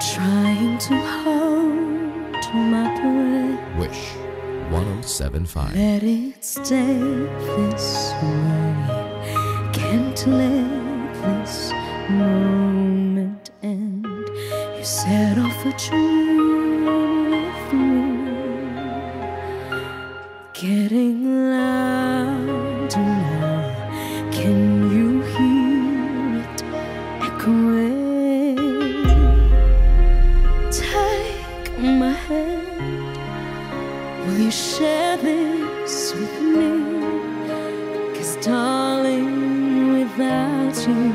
trying to hold my breath. Wish 1075. Let it stay this way. Can't let this moment end. You set off a dream with me, getting louder now. Can you hear it echoing? Will you share this with me? Cause darling, without you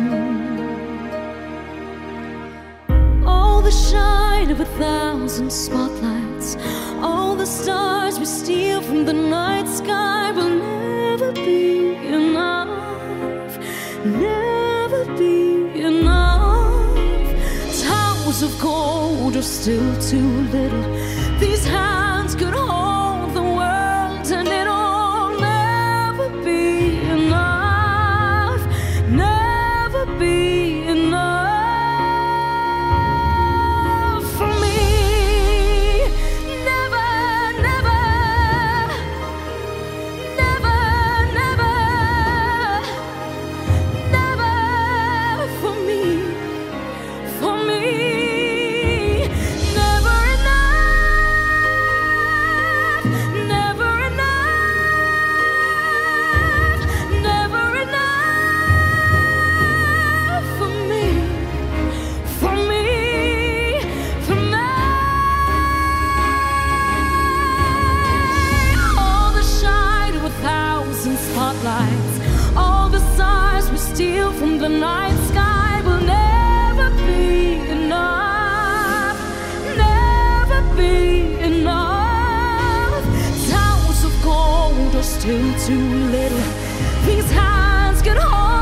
All the shine of a thousand spotlights All the stars we steal from the night sky Will never be enough Never be enough Towers of gold are still too little These hands could hold the night sky will never be enough, never be enough. Of gold are still too little. These hands can hold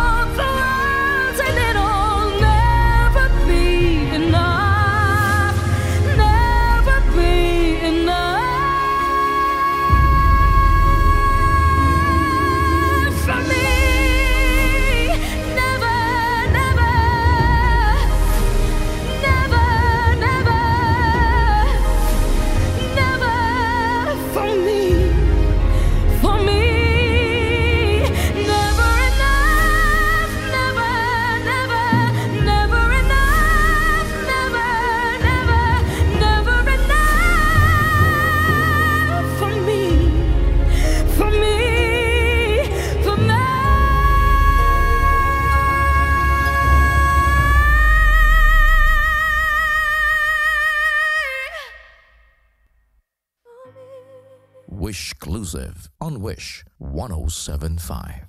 Wish exclusive on Wish 1075.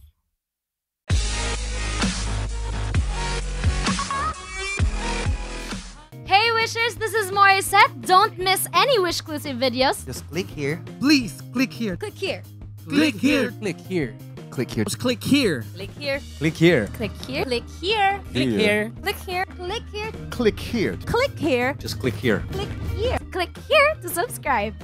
Hey Wishers, this is Morissette. Don't miss any Wish exclusive videos. Just click here. Please click here. Click here. Click here. Click here. Click here. Just click here. Click here. Click here. Click here. Click here. Click here. Click here. Click here. Click here. Click here. Just click here. Click here. Click here to subscribe.